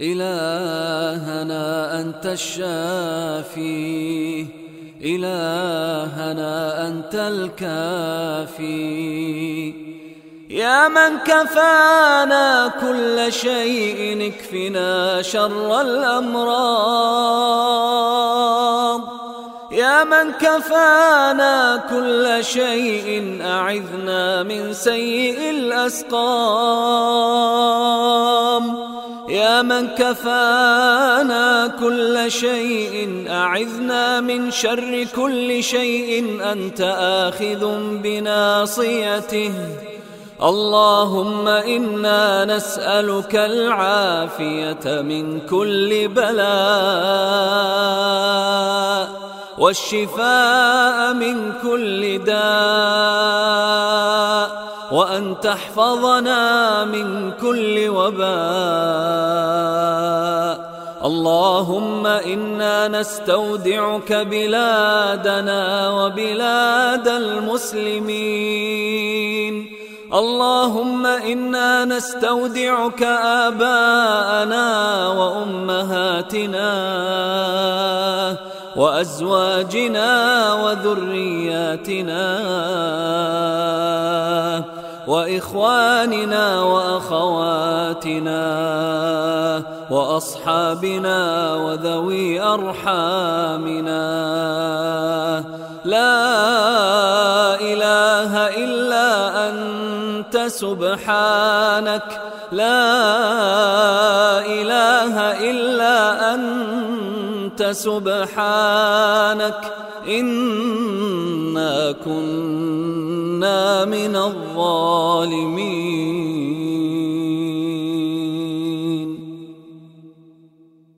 إلهنا أنت الشافي. إلهنا أنت الكافي. يا من كفانا كل شيء اكفنا شر الأمراض. يا من كفانا كل شيء أعذنا من سيء الأسقام. يا من كفانا كل شيء أعذنا من شر كل شيء أنت آخذ بناصيته. اللهم إنا نسألك العافية من كل بلاء والشفاء من كل داء. وأن تحفظنا من كل وباء. اللهم إنا نستودعك بلادنا وبلاد المسلمين. اللهم إنا نستودعك آباءنا وأمهاتنا وأزواجنا وذرياتنا. وإخواننا وأخواتنا وأصحابنا وذوي أرحامنا. لا إله إلا أنت سبحانك. لا إله إلا أنت سبحانك إنا كنا من الظالمين.